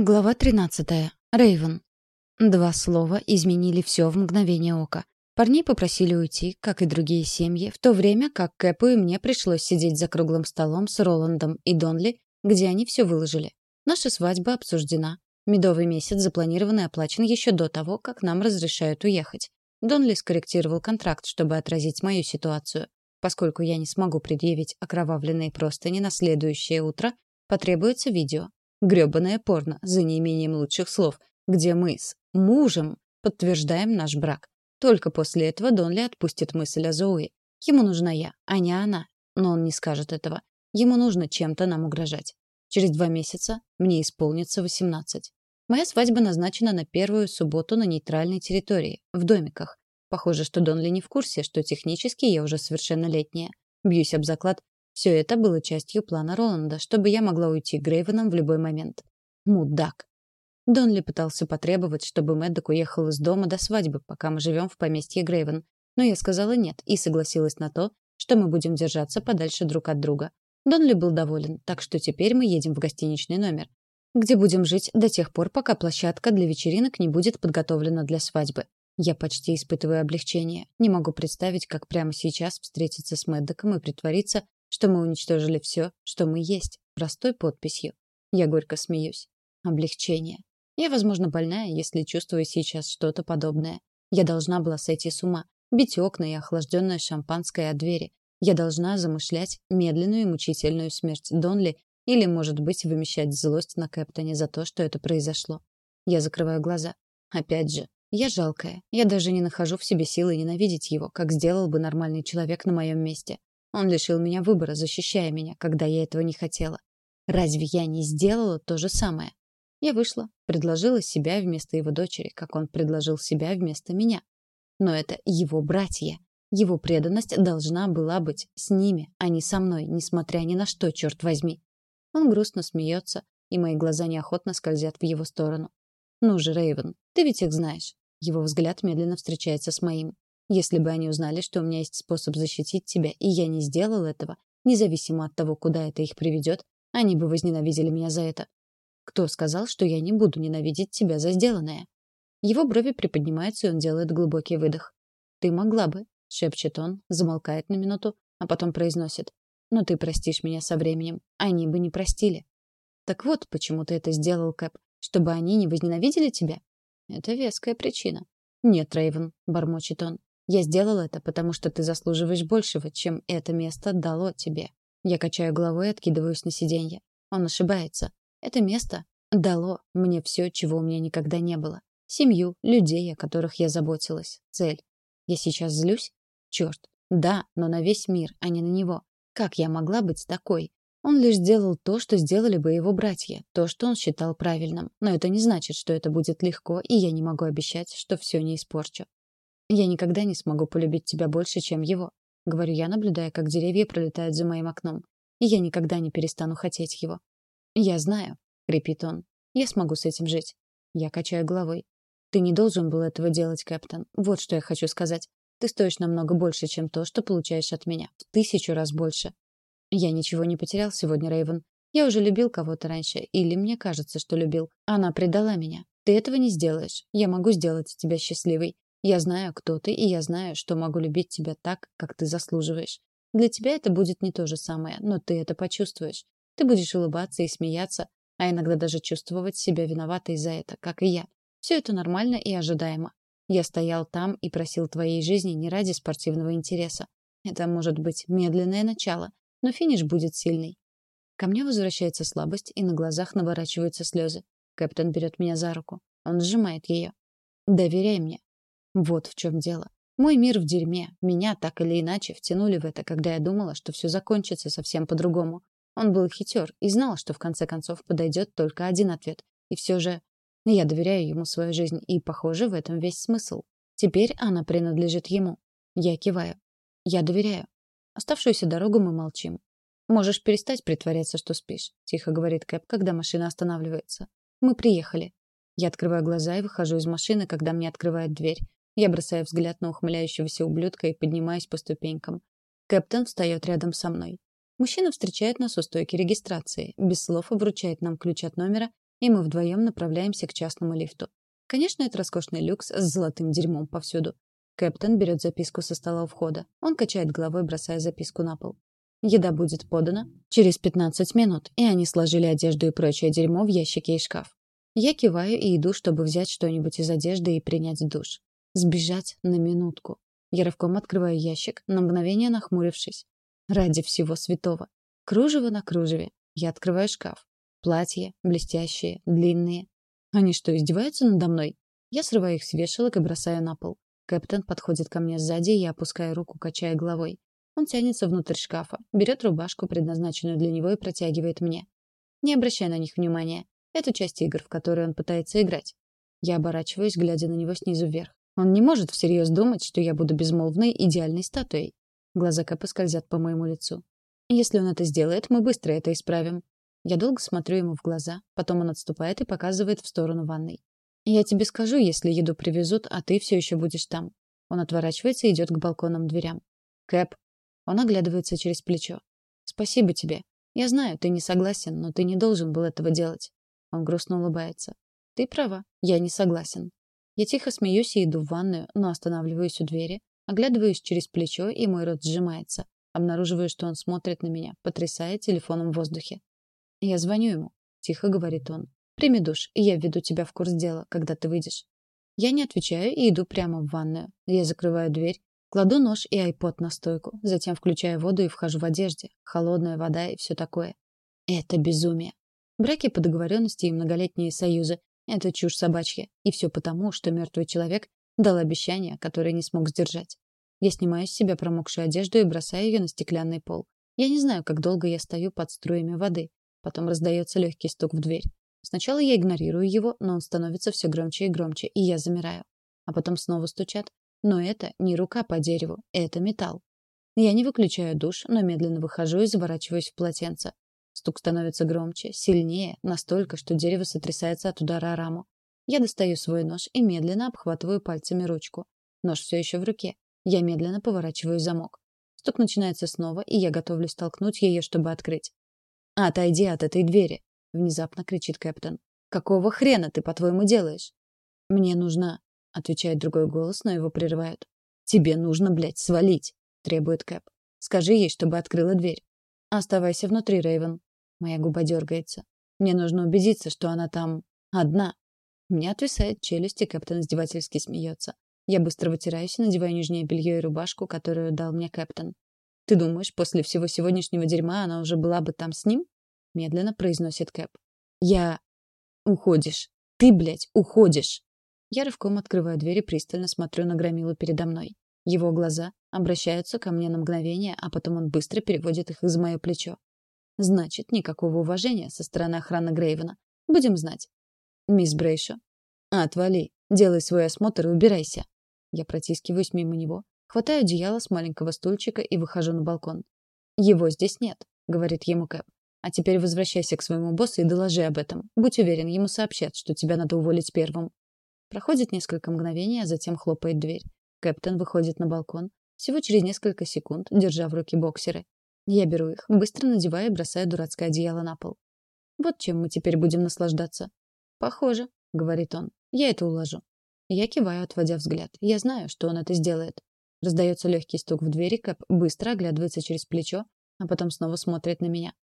Глава 13. Рейвен. Два слова изменили все в мгновение ока. Парней попросили уйти, как и другие семьи, в то время как Кэпу и мне пришлось сидеть за круглым столом с Роландом и Донли, где они все выложили. Наша свадьба обсуждена. Медовый месяц запланирован и оплачен еще до того, как нам разрешают уехать. Донли скорректировал контракт, чтобы отразить мою ситуацию. Поскольку я не смогу предъявить окровавленные простыни на следующее утро, потребуется видео, грёбаное порно, за неимением лучших слов, где мы с мужем подтверждаем наш брак. Только после этого Донли отпустит мысль о Зоуи. Ему нужна я, а не она. Но он не скажет этого. Ему нужно чем-то нам угрожать. Через два месяца мне исполнится 18. Моя свадьба назначена на первую субботу на нейтральной территории, в домиках. Похоже, что Донли не в курсе, что технически я уже совершеннолетняя. Бьюсь об заклад, все это было частью плана Роланда, чтобы я могла уйти к Грейвенам в любой момент. Мудак. Донли пытался потребовать, чтобы Мэддок уехал из дома до свадьбы, пока мы живем в поместье Грейвен. Но я сказала нет и согласилась на то, что мы будем держаться подальше друг от друга. Донли был доволен, так что теперь мы едем в гостиничный номер, где будем жить до тех пор, пока площадка для вечеринок не будет подготовлена для свадьбы. Я почти испытываю облегчение. Не могу представить, как прямо сейчас встретиться с Мэддоком и притвориться, что мы уничтожили все, что мы есть, простой подписью. Я горько смеюсь. Облегчение. Я, возможно, больная, если чувствую сейчас что-то подобное. Я должна была сойти с ума, бить окна и охлажденное шампанское от двери. Я должна замышлять медленную и мучительную смерть Донли или, может быть, вымещать злость на Кэптоне за то, что это произошло. Я закрываю глаза. Опять же, я жалкая. Я даже не нахожу в себе силы ненавидеть его, как сделал бы нормальный человек на моем месте. Он лишил меня выбора, защищая меня, когда я этого не хотела. Разве я не сделала то же самое? Я вышла, предложила себя вместо его дочери, как он предложил себя вместо меня. Но это его братья. Его преданность должна была быть с ними, а не со мной, несмотря ни на что, черт возьми. Он грустно смеется, и мои глаза неохотно скользят в его сторону. «Ну же, Рейвен, ты ведь их знаешь». Его взгляд медленно встречается с моим. Если бы они узнали, что у меня есть способ защитить тебя, и я не сделал этого, независимо от того, куда это их приведет, они бы возненавидели меня за это. Кто сказал, что я не буду ненавидеть тебя за сделанное? Его брови приподнимаются, и он делает глубокий выдох. «Ты могла бы», — шепчет он, замолкает на минуту, а потом произносит. «Но ты простишь меня со временем. Они бы не простили». «Так вот, почему ты это сделал, Кэп, чтобы они не возненавидели тебя?» «Это веская причина». «Нет, Рейвен», — бормочет он. Я сделал это, потому что ты заслуживаешь большего, чем это место дало тебе. Я качаю головой и откидываюсь на сиденье. Он ошибается. Это место дало мне все, чего у меня никогда не было. Семью, людей, о которых я заботилась, цель. Я сейчас злюсь? Черт. Да, но на весь мир, а не на него. Как я могла быть такой? Он лишь сделал то, что сделали бы его братья, то, что он считал правильным. Но это не значит, что это будет легко, и я не могу обещать, что все не испорчу. «Я никогда не смогу полюбить тебя больше, чем его», — говорю я, наблюдая, как деревья пролетают за моим окном. «И я никогда не перестану хотеть его». «Я знаю», — крепит он. «Я смогу с этим жить». Я качаю головой. «Ты не должен был этого делать, Кэптон. Вот что я хочу сказать. Ты стоишь намного больше, чем то, что получаешь от меня. В тысячу раз больше». «Я ничего не потерял сегодня, Рейвен. Я уже любил кого-то раньше, или мне кажется, что любил. Она предала меня. Ты этого не сделаешь. Я могу сделать тебя счастливой. Я знаю, кто ты, и я знаю, что могу любить тебя так, как ты заслуживаешь. Для тебя это будет не то же самое, но ты это почувствуешь. Ты будешь улыбаться и смеяться, а иногда даже чувствовать себя виноватой за это, как и я. Все это нормально и ожидаемо. Я стоял там и просил твоей жизни не ради спортивного интереса. Это может быть медленное начало, но финиш будет сильный. Ко мне возвращается слабость, и на глазах наворачиваются слезы. Капитан берет меня за руку. Он сжимает ее. «Доверяй мне. Вот в чем дело. Мой мир в дерьме. Меня так или иначе втянули в это, когда я думала, что все закончится совсем по-другому. Он был хитер и знал, что в конце концов подойдет только один ответ. И все же я доверяю ему свою жизнь, и, похоже, в этом весь смысл. Теперь она принадлежит ему. Я киваю. Я доверяю. Оставшуюся дорогу мы молчим. «Можешь перестать притворяться, что спишь», — тихо говорит Кэп, когда машина останавливается. «Мы приехали». Я открываю глаза и выхожу из машины, когда мне открывают дверь. Я бросаю взгляд на ухмыляющегося ублюдка и поднимаюсь по ступенькам. Кэптон встает рядом со мной. Мужчина встречает нас у стойки регистрации, без слов вручает нам ключ от номера и мы вдвоем направляемся к частному лифту. Конечно, это роскошный люкс с золотым дерьмом повсюду. Кэптон берет записку со стола у входа. Он качает головой, бросая записку на пол. Еда будет подана через 15 минут, и они сложили одежду и прочее дерьмо в ящики и шкаф. Я киваю и иду, чтобы взять что-нибудь из одежды и принять душ. Сбежать на минутку. Я рывком открываю ящик, на мгновение нахмурившись. Ради всего святого. Кружево на кружеве. Я открываю шкаф. Платья, блестящие, длинные. Они что, издеваются надо мной? Я срываю их с вешалок и бросаю на пол. Кэптон подходит ко мне сзади, и я опускаю руку, качая головой. Он тянется внутрь шкафа, берет рубашку, предназначенную для него, и протягивает мне. Не обращая на них внимания. Это часть игр, в которые он пытается играть. Я оборачиваюсь, глядя на него снизу вверх. Он не может всерьез думать, что я буду безмолвной, идеальной статуей. Глаза Кэпа скользят по моему лицу. Если он это сделает, мы быстро это исправим. Я долго смотрю ему в глаза, потом он отступает и показывает в сторону ванной. Я тебе скажу, если еду привезут, а ты все еще будешь там. Он отворачивается и идет к балконным дверям. Кэп, он оглядывается через плечо. «Спасибо тебе. Я знаю, ты не согласен, но ты не должен был этого делать». Он грустно улыбается. «Ты права. Я не согласен». Я тихо смеюсь и иду в ванную, но останавливаюсь у двери, оглядываюсь через плечо, и мой рот сжимается. Обнаруживаю, что он смотрит на меня, потрясая телефоном в воздухе. «Я звоню ему», — тихо говорит он. «Прими душ, и я введу тебя в курс дела, когда ты выйдешь». Я не отвечаю и иду прямо в ванную. Я закрываю дверь, Кладу нож и айпод на стойку, затем включаю воду и вхожу в одежде. Холодная вода и все такое. Это безумие. Браки по договоренности и многолетние союзы — это чушь собачья. И все потому, что мертвый человек дал обещание, которое не смог сдержать. Я снимаю с себя промокшую одежду и бросаю ее на стеклянный пол. Я не знаю, как долго я стою под струями воды. Потом раздается легкий стук в дверь. Сначала я игнорирую его, но он становится все громче и громче, и я замираю. А потом снова стучат, но это не рука по дереву, это металл. Я не выключаю душ, но медленно выхожу и заворачиваюсь в полотенце. Стук становится громче, сильнее, настолько, что дерево сотрясается от удара о раму. Я достаю свой нож и медленно обхватываю пальцами ручку. Нож все еще в руке. Я медленно поворачиваю замок. Стук начинается снова, и я готовлюсь толкнуть ее, чтобы открыть. «Отойди от этой двери!» — внезапно кричит Кэптон. «Какого хрена ты, по-твоему, делаешь?» «Мне нужна отвечает другой голос, но его прерывают. Тебе нужно, блядь, свалить, требует Кэп. Скажи ей, чтобы открыла дверь. Оставайся внутри, Рейвен. Моя губа дергается. Мне нужно убедиться, что она там одна. Мне отвисает челюсть, и Кэптон издевательски смеется. Я быстро вытираюсь и надеваю нижнее белье и рубашку, которую дал мне Кэптон. Ты думаешь, после всего сегодняшнего дерьма она уже была бы там с ним? Медленно произносит Кэп. Я... Уходишь. Ты, блядь, уходишь. Я рывком открываю дверь и пристально смотрю на громилу передо мной. Его глаза обращаются ко мне на мгновение, а потом он быстро переводит их из мое плечо. Значит, никакого уважения со стороны охраны Грейвена. Будем знать. Мисс Брейшо. Отвали. Делай свой осмотр и убирайся. Я протискиваюсь мимо него, хватаю одеяло с маленького стульчика и выхожу на балкон. Его здесь нет, говорит ему Кэп. А теперь возвращайся к своему боссу и доложи об этом. Будь уверен, ему сообщат, что тебя надо уволить первым. Проходит несколько мгновений, а затем хлопает дверь. Кэптон выходит на балкон, всего через несколько секунд, держа в руки боксеры. Я беру их, быстро надеваю и бросаю дурацкое одеяло на пол. «Вот чем мы теперь будем наслаждаться». «Похоже», — говорит он. «Я это уложу». Я киваю, отводя взгляд. Я знаю, что он это сделает. Раздается легкий стук в двери, Кэп быстро оглядывается через плечо, а потом снова смотрит на меня.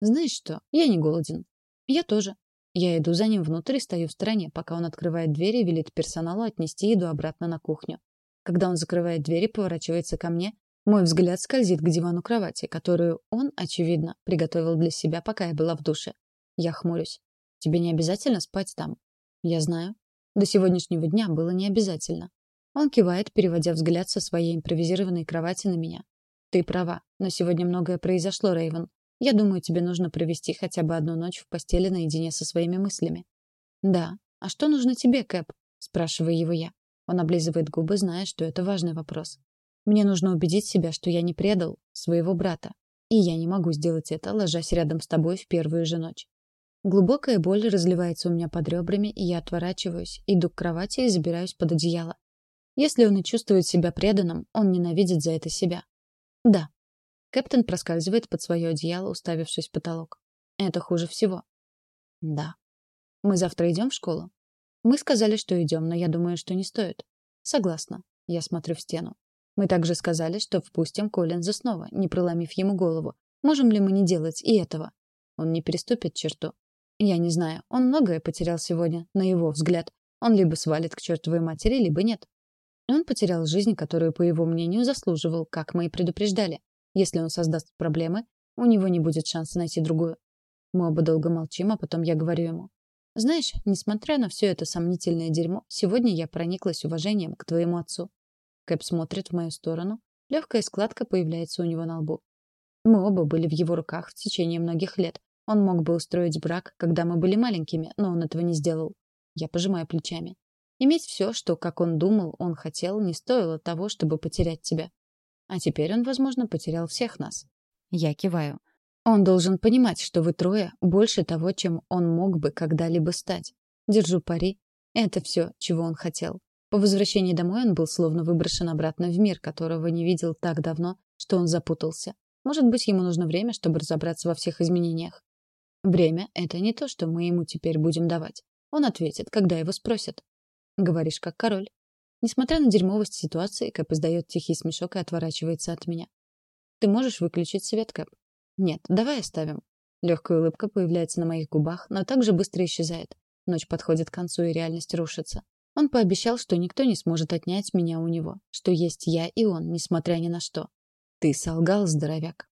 «Знаешь что? Я не голоден». «Я тоже», я иду за ним внутрь и стою в стороне, пока он открывает дверь и велит персоналу отнести еду обратно на кухню. Когда он закрывает дверь и поворачивается ко мне, мой взгляд скользит к дивану кровати, которую он, очевидно, приготовил для себя, пока я была в душе. Я хмурюсь. Тебе не обязательно спать там? Я знаю. До сегодняшнего дня было не обязательно. Он кивает, переводя взгляд со своей импровизированной кровати на меня. Ты права, но сегодня многое произошло, Рейвен. Я думаю, тебе нужно провести хотя бы одну ночь в постели наедине со своими мыслями. Да. А что нужно тебе, Кэп? спрашиваю его я. Он облизывает губы, зная, что это важный вопрос. Мне нужно убедить себя, что я не предал своего брата, и я не могу сделать это, ложась рядом с тобой в первую же ночь. Глубокая боль разливается у меня под ребрами, и я отворачиваюсь, иду к кровати и забираюсь под одеяло. Если он и чувствует себя преданным, он ненавидит за это себя. Да, Кэптен проскальзывает под свое одеяло, уставившись в потолок. Это хуже всего. Да. Мы завтра идем в школу? Мы сказали, что идем, но я думаю, что не стоит. Согласна. Я смотрю в стену. Мы также сказали, что впустим Коллинза снова, не проломив ему голову. Можем ли мы не делать и этого? Он не переступит черту. Я не знаю. Он многое потерял сегодня, на его взгляд. Он либо свалит к чертовой матери, либо нет. Он потерял жизнь, которую, по его мнению, заслуживал, как мы и предупреждали. Если он создаст проблемы, у него не будет шанса найти другую. Мы оба долго молчим, а потом я говорю ему. Знаешь, несмотря на все это сомнительное дерьмо, сегодня я прониклась уважением к твоему отцу. Кэп смотрит в мою сторону. Легкая складка появляется у него на лбу. Мы оба были в его руках в течение многих лет. Он мог бы устроить брак, когда мы были маленькими, но он этого не сделал. Я пожимаю плечами. Иметь все, что, как он думал, он хотел, не стоило того, чтобы потерять тебя. А теперь он, возможно, потерял всех нас. Я киваю. Он должен понимать, что вы трое больше того, чем он мог бы когда-либо стать. Держу пари. Это все, чего он хотел. По возвращении домой он был словно выброшен обратно в мир, которого не видел так давно, что он запутался. Может быть, ему нужно время, чтобы разобраться во всех изменениях. Время — это не то, что мы ему теперь будем давать. Он ответит, когда его спросят. Говоришь, как король. Несмотря на дерьмовость ситуации, Кэп издает тихий смешок и отворачивается от меня. Ты можешь выключить свет, Кэп? Нет, давай оставим. Легкая улыбка появляется на моих губах, но также быстро исчезает. Ночь подходит к концу, и реальность рушится. Он пообещал, что никто не сможет отнять меня у него, что есть я и он, несмотря ни на что. Ты солгал, здоровяк.